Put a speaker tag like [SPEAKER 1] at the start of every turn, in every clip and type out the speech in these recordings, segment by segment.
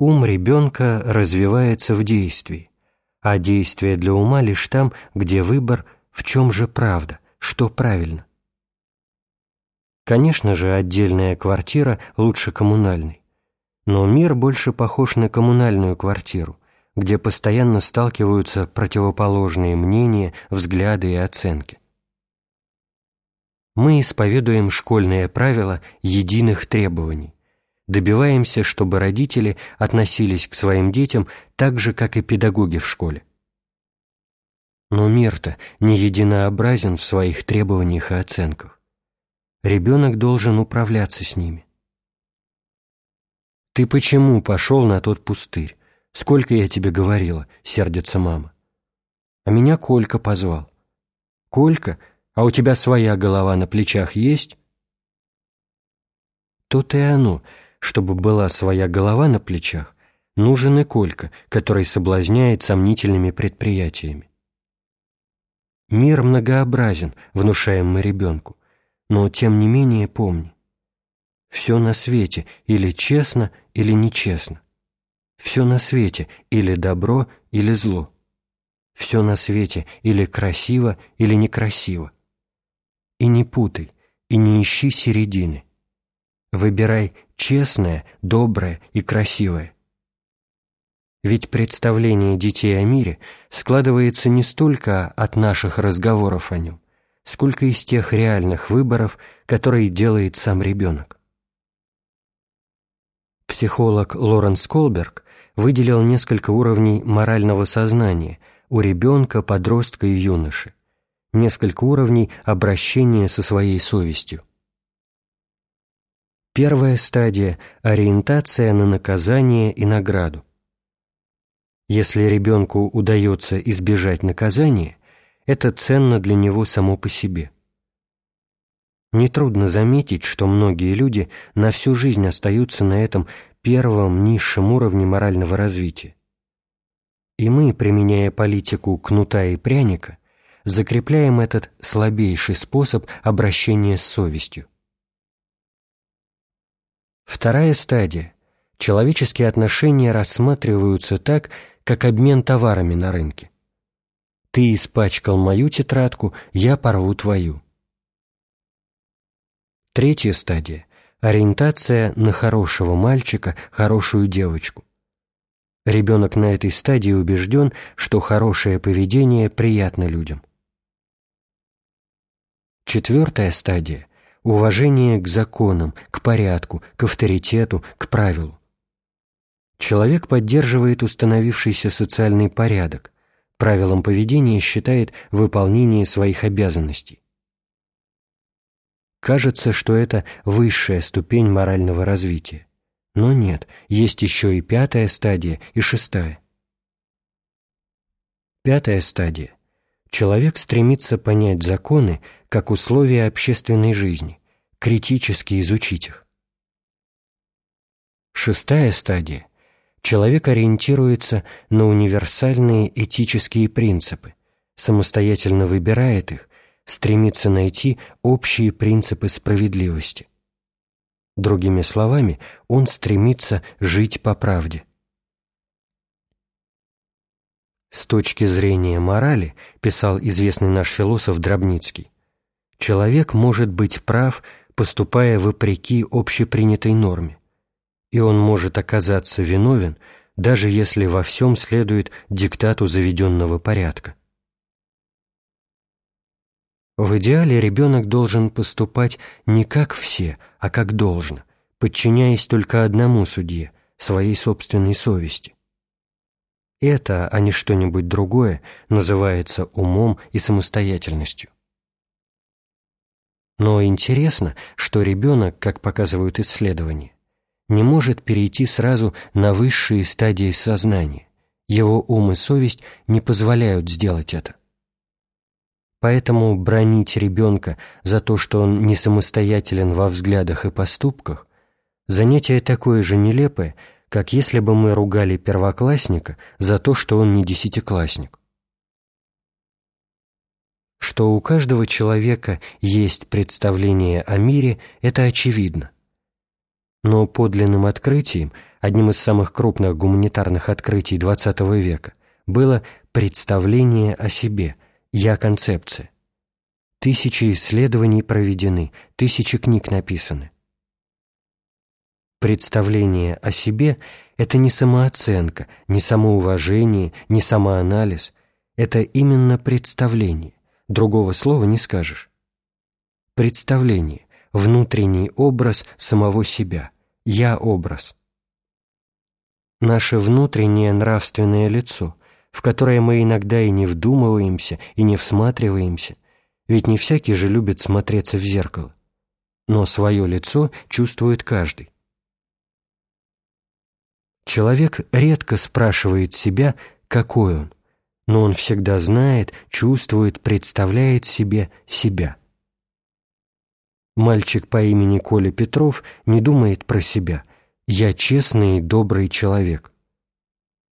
[SPEAKER 1] Ум ребенка развивается в действии, а действие для ума лишь там, где выбор в чем же правда, что правильно. Конечно же, отдельная квартира лучше коммунальной, но мир больше похож на коммунальную квартиру, где постоянно сталкиваются противоположные мнения, взгляды и оценки. Мы исповедуем школьные правила единых требований, добиваемся, чтобы родители относились к своим детям так же, как и педагоги в школе. Но мир-то не единообразен в своих требованиях и оценках. Ребенок должен управляться с ними. «Ты почему пошел на тот пустырь? Сколько я тебе говорила?» — сердится мама. «А меня Колька позвал». «Колька? А у тебя своя голова на плечах есть?» То-то и оно, чтобы была своя голова на плечах, нужен и Колька, который соблазняет сомнительными предприятиями. Мир многообразен, внушаем мы ребенку, но тем не менее помни. Все на свете или честно, или нечестно. Все на свете или добро, или зло. Все на свете или красиво, или некрасиво. И не путай, и не ищи середины. Выбирай честное, доброе и красивое. Ведь представление детей о мире складывается не столько от наших разговоров о нем, сколько из тех реальных выборов, которые делает сам ребенок. Психолог Лоренс Колберг выделил несколько уровней морального сознания у ребенка, подростка и юноши, несколько уровней обращения со своей совестью. Первая стадия – ориентация на наказание и награду. Если ребенку удается избежать наказания, это ценно для него само по себе. Нетрудно заметить, что многие люди на всю жизнь остаются на этом первом низшем уровне морального развития. И мы, применяя политику кнута и пряника, закрепляем этот слабейший способ обращения с совестью. Вторая стадия. Человеческие отношения рассматриваются так, как обмен товарами на рынке. Ты испачкал мою тетрадку, я порву твою. Третья стадия – ориентация на хорошего мальчика, хорошую девочку. Ребенок на этой стадии убежден, что хорошее поведение приятно людям. Четвертая стадия – уважение к законам, к порядку, к авторитету, к правилу. Человек поддерживает установившийся социальный порядок, правилом поведения считает выполнение своих обязанностей. Кажется, что это высшая ступень морального развития. Но нет, есть еще и пятая стадия, и шестая. Пятая стадия. Человек стремится понять законы как условия общественной жизни, критически изучить их. Шестая стадия человек ориентируется на универсальные этические принципы, самостоятельно выбирает их, стремится найти общие принципы справедливости. Другими словами, он стремится жить по правде. С точки зрения морали, писал известный наш философ Дробницкий, человек может быть прав, поступая вопреки общепринятой норме и он может оказаться виновен, даже если во всем следует диктату заведенного порядка. В идеале ребенок должен поступать не как все, а как должно, подчиняясь только одному судье, своей собственной совести. Это, а не что-нибудь другое, называется умом и самостоятельностью. Но интересно, что ребенок, как показывают исследования, не может перейти сразу на высшие стадии сознания. Его ум и совесть не позволяют сделать это. Поэтому бронить ребенка за то, что он не самостоятелен во взглядах и поступках, занятие такое же нелепое, как если бы мы ругали первоклассника за то, что он не десятиклассник. Что у каждого человека есть представление о мире, это очевидно – Но подлинным открытием, одним из самых крупных гуманитарных открытий XX века, было представление о себе, я-концепция. Тысячи исследований проведены, тысячи книг написаны. Представление о себе – это не самооценка, не самоуважение, не самоанализ. Это именно представление. Другого слова не скажешь. Представление – внутренний образ самого себя. Я-образ. Наше внутреннее нравственное лицо, в которое мы иногда и не вдумываемся, и не всматриваемся, ведь не всякий же любит смотреться в зеркало. Но свое лицо чувствует каждый. Человек редко спрашивает себя, какой он, но он всегда знает, чувствует, представляет себе себя. Мальчик по имени Коля Петров не думает про себя «я честный и добрый человек».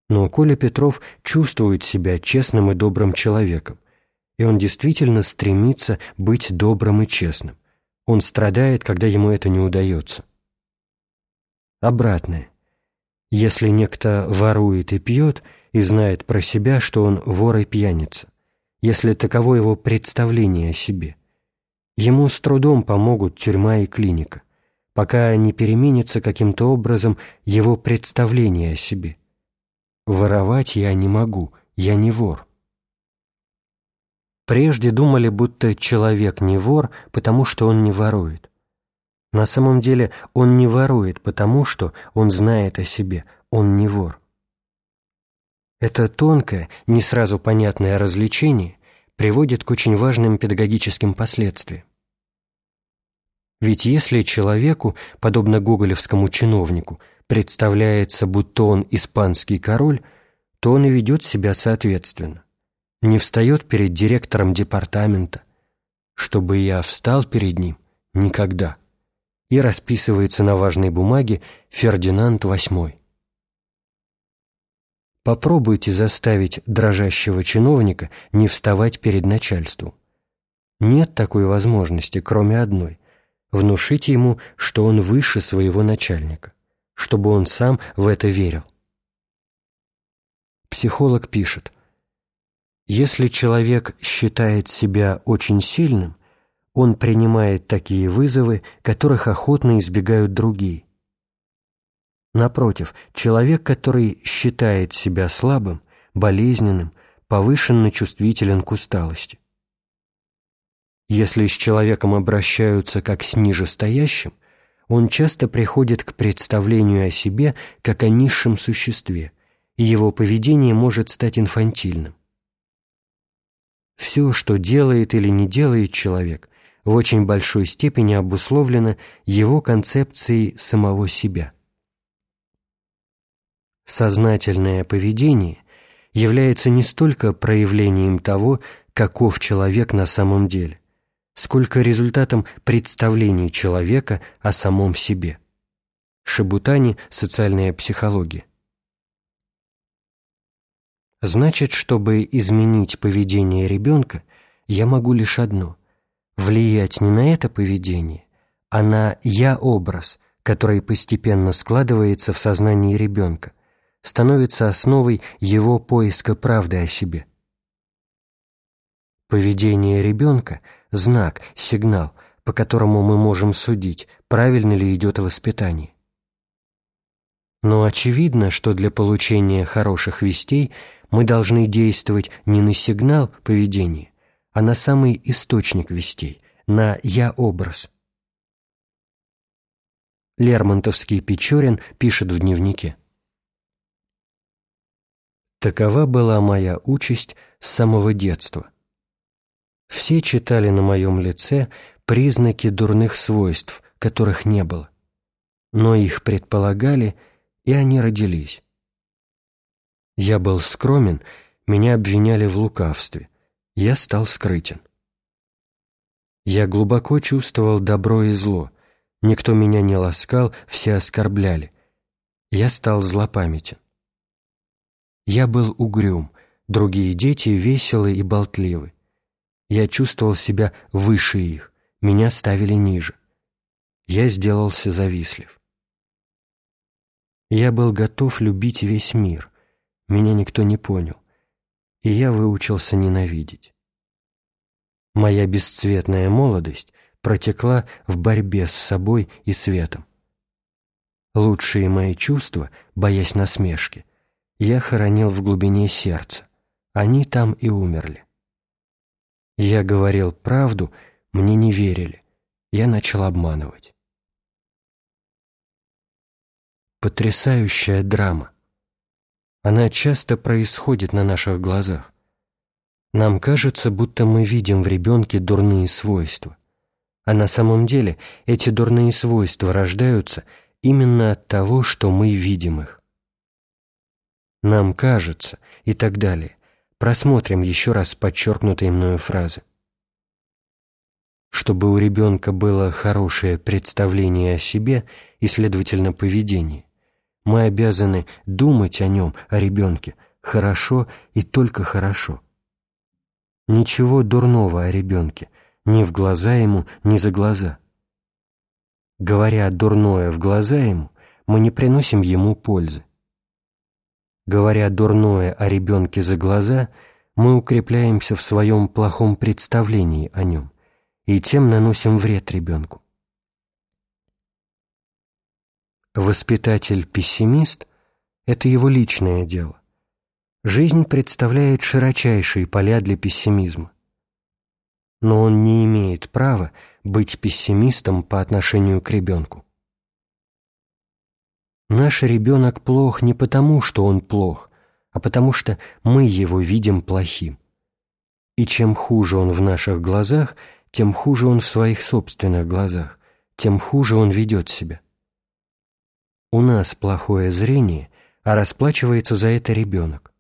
[SPEAKER 1] Но Коля Петров чувствует себя честным и добрым человеком, и он действительно стремится быть добрым и честным. Он страдает, когда ему это не удается. Обратное – если некто ворует и пьет и знает про себя, что он вор и пьяница, если таково его представление о себе, ему с трудом помогут тюрьма и клиника, пока не переменится каким-то образом его представление о себе. Воровать я не могу, я не вор. Прежде думали, будто человек не вор, потому что он не ворует. На самом деле он не ворует, потому что он знает о себе, он не вор. Это тонкое, не сразу понятное развлечение приводит к очень важным педагогическим последствиям. Ведь если человеку, подобно гоголевскому чиновнику, представляется, будто он испанский король, то он и ведет себя соответственно. Не встает перед директором департамента. Чтобы я встал перед ним – никогда и расписывается на важной бумаге Фердинанд VIII. Попробуйте заставить дрожащего чиновника не вставать перед начальством. Нет такой возможности, кроме одной – внушите ему, что он выше своего начальника, чтобы он сам в это верил. Психолог пишет, если человек считает себя очень сильным, он принимает такие вызовы, которых охотно избегают другие. Напротив, человек, который считает себя слабым, болезненным, повышенно чувствителен к усталости. Если с человеком обращаются как с нижестоящим, он часто приходит к представлению о себе как о низшем существе, и его поведение может стать инфантильным. Все, что делает или не делает человек, в очень большой степени обусловлено его концепцией самого себя. Сознательное поведение является не столько проявлением того, каков человек на самом деле, сколько результатом представлений человека о самом себе. Шабутани «Социальная психология». Значит, чтобы изменить поведение ребенка, я могу лишь одно влиять не на это поведение, а на «я-образ», который постепенно складывается в сознании ребенка, становится основой его поиска правды о себе. Поведение ребенка – знак, сигнал, по которому мы можем судить, правильно ли идет воспитание. Но очевидно, что для получения хороших вестей мы должны действовать не на сигнал поведения, а на самый источник вестей, на «я-образ». Лермонтовский Печорин пишет в дневнике. Такова была моя участь с самого детства. Все читали на моем лице признаки дурных свойств, которых не было, но их предполагали, и они родились. Я был скромен, меня обвиняли в лукавстве – я стал скрытен. Я глубоко чувствовал добро и зло. Никто меня не ласкал, все оскорбляли. Я стал злопамятен. Я был угрюм, другие дети веселы и болтливы. Я чувствовал себя выше их, меня ставили ниже. Я сделался завистлив. Я был готов любить весь мир. Меня никто не понял. И я выучился ненавидеть. Моя бесцветная молодость протекла в борьбе с собой и светом. Лучшие мои чувства, боясь насмешки, я хоронил в глубине сердца. Они там и умерли. Я говорил правду, мне не верили. Я начал обманывать. Потрясающая драма. Она часто происходит на наших глазах. Нам кажется, будто мы видим в ребенке дурные свойства. А на самом деле эти дурные свойства рождаются именно от того, что мы видим их. Нам кажется и так далее. Просмотрим еще раз подчеркнутые мною фразы. Чтобы у ребенка было хорошее представление о себе и, следовательно, поведении, мы обязаны думать о нем, о ребенке, хорошо и только хорошо. Ничего дурного о ребенке, ни в глаза ему, ни за глаза. Говоря дурное в глаза ему, мы не приносим ему пользы. Говоря дурное о ребенке за глаза, мы укрепляемся в своем плохом представлении о нем и тем наносим вред ребенку. Воспитатель-пессимист – это его личное дело. Жизнь представляет широчайшие поля для пессимизма. Но он не имеет права быть пессимистом по отношению к ребенку. Наш ребенок плох не потому, что он плох, а потому что мы его видим плохим. И чем хуже он в наших глазах, тем хуже он в своих собственных глазах, тем хуже он ведет себя. У нас плохое зрение, а расплачивается за это ребенок.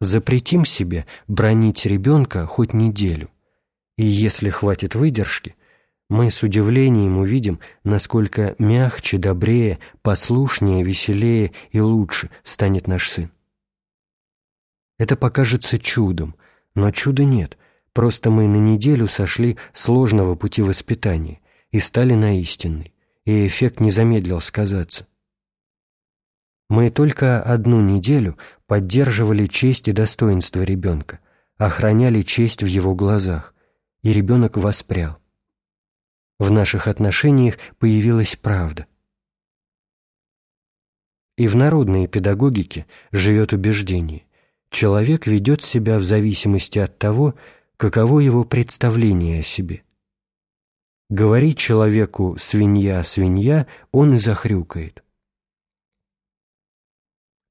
[SPEAKER 1] Запретим себе бронить ребенка хоть неделю, и если хватит выдержки, мы с удивлением увидим, насколько мягче, добрее, послушнее, веселее и лучше станет наш сын. Это покажется чудом, но чуда нет, просто мы на неделю сошли сложного пути воспитания и стали на истинный и эффект не замедлил сказаться. Мы только одну неделю поддерживали честь и достоинство ребенка, охраняли честь в его глазах, и ребенок воспрял. В наших отношениях появилась правда. И в народной педагогике живет убеждение – человек ведет себя в зависимости от того, каково его представление о себе. Говорит человеку «свинья, свинья», он и захрюкает.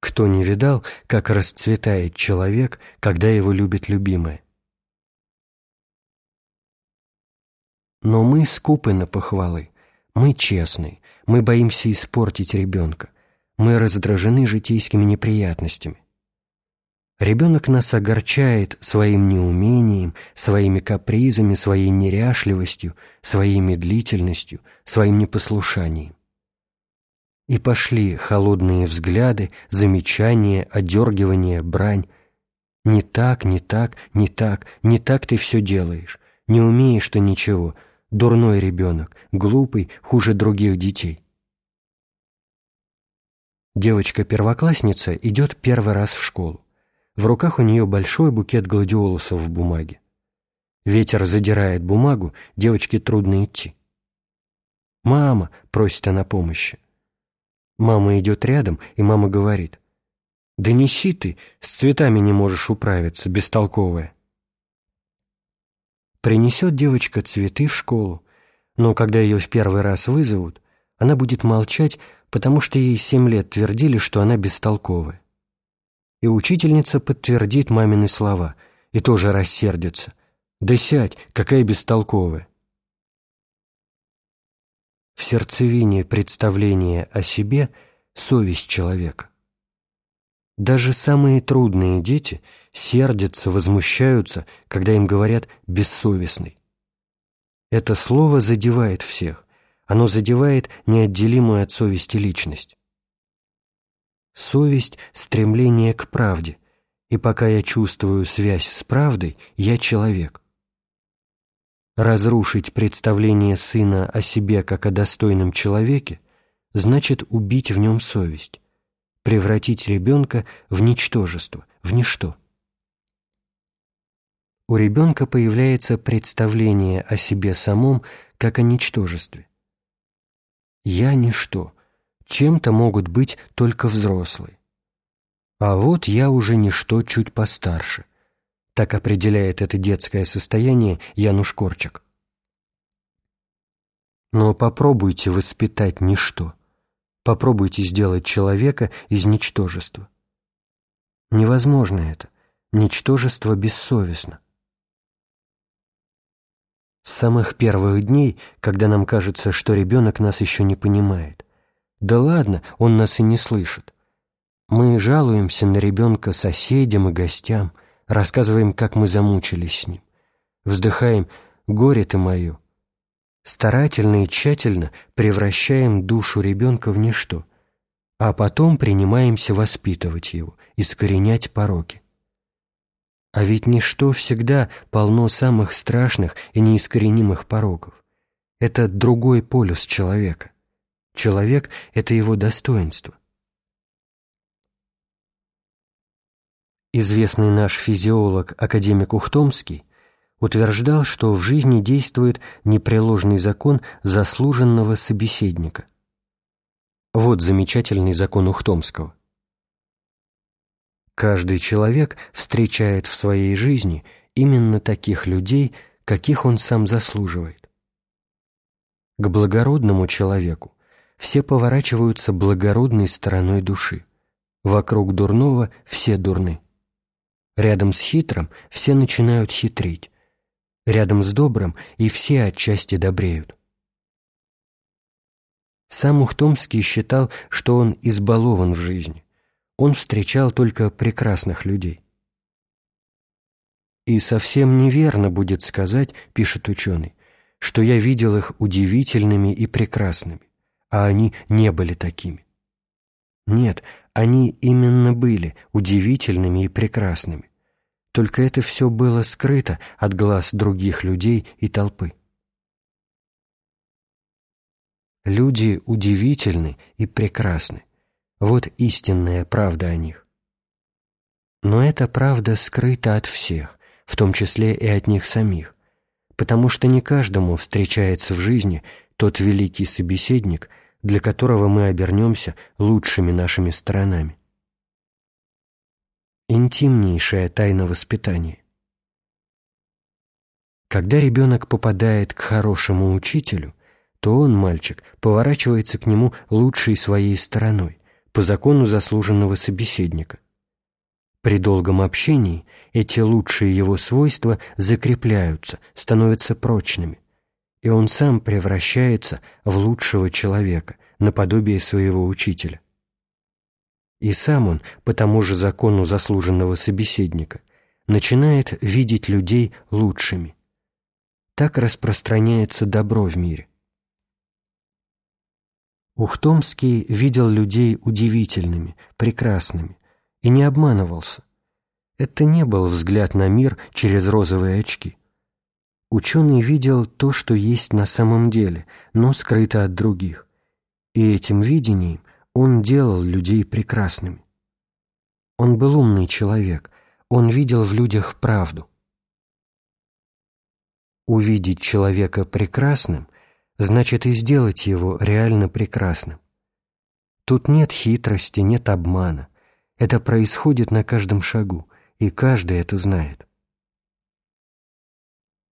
[SPEAKER 1] Кто не видал, как расцветает человек, когда его любит любимая? Но мы скупы на похвалы, мы честны, мы боимся испортить ребенка, мы раздражены житейскими неприятностями. Ребенок нас огорчает своим неумением, своими капризами, своей неряшливостью, своей медлительностью, своим непослушанием. И пошли холодные взгляды, замечания, одергивания, брань. «Не так, не так, не так, не так ты все делаешь, не умеешь ты ничего, дурной ребенок, глупый, хуже других детей». Девочка-первоклассница идет первый раз в школу. В руках у нее большой букет гладиолусов в бумаге. Ветер задирает бумагу, девочке трудно идти. «Мама!» — просит она помощи. Мама идет рядом, и мама говорит. «Да неси ты, с цветами не можешь управиться, бестолковая». Принесет девочка цветы в школу, но когда ее в первый раз вызовут, она будет молчать, потому что ей семь лет твердили, что она бестолковая и учительница подтвердит мамины слова и тоже рассердится. «Да сядь, какая бестолковая!» В сердцевине представления о себе совесть человека. Даже самые трудные дети сердятся, возмущаются, когда им говорят «бессовестный». Это слово задевает всех, оно задевает неотделимую от совести личность. Совесть — стремление к правде, и пока я чувствую связь с правдой, я человек. Разрушить представление сына о себе как о достойном человеке значит убить в нем совесть, превратить ребенка в ничтожество, в ничто. У ребенка появляется представление о себе самом как о ничтожестве. «Я ничто», чем-то могут быть только взрослые. А вот я уже ничто чуть постарше. Так определяет это детское состояние Януш Корчак. Но попробуйте воспитать ничто. Попробуйте сделать человека из ничтожества. Невозможно это. Ничтожество бессовестно. С самых первых дней, когда нам кажется, что ребенок нас еще не понимает. Да ладно, он нас и не слышит. Мы жалуемся на ребенка соседям и гостям, рассказываем, как мы замучились с ним. Вздыхаем «Горе ты мое, старательно и тщательно превращаем душу ребенка в ничто, а потом принимаемся воспитывать его, искоренять пороки. А ведь ничто всегда полно самых страшных и неискоренимых пороков. Это другой полюс человека. Человек — это его достоинство. Известный наш физиолог, академик Ухтомский, утверждал, что в жизни действует непреложный закон заслуженного собеседника. Вот замечательный закон Ухтомского. Каждый человек встречает в своей жизни именно таких людей, каких он сам заслуживает. К благородному человеку все поворачиваются благородной стороной души. Вокруг дурного все дурны. Рядом с хитрым все начинают хитрить рядом с добрым, и все отчасти добреют. Сам Ухтомский считал, что он избалован в жизни. Он встречал только прекрасных людей. И совсем неверно будет сказать, пишет ученый, что я видел их удивительными и прекрасными, а они не были такими. Нет, они именно были удивительными и прекрасными. Только это все было скрыто от глаз других людей и толпы. Люди удивительны и прекрасны. Вот истинная правда о них. Но эта правда скрыта от всех, в том числе и от них самих, потому что не каждому встречается в жизни тот великий собеседник, для которого мы обернемся лучшими нашими сторонами интимнейшая тайна воспитания. Когда ребенок попадает к хорошему учителю, то он, мальчик, поворачивается к нему лучшей своей стороной, по закону заслуженного собеседника. При долгом общении эти лучшие его свойства закрепляются, становятся прочными, и он сам превращается в лучшего человека, наподобие своего учителя. И сам он, по тому же закону заслуженного собеседника, начинает видеть людей лучшими. Так распространяется добро в мире. Ухтомский видел людей удивительными, прекрасными и не обманывался. Это не был взгляд на мир через розовые очки. Ученый видел то, что есть на самом деле, но скрыто от других, и этим видением он делал людей прекрасными. Он был умный человек, он видел в людях правду. Увидеть человека прекрасным значит и сделать его реально прекрасным. Тут нет хитрости, нет обмана. Это происходит на каждом шагу, и каждый это знает.